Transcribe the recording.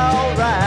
alright.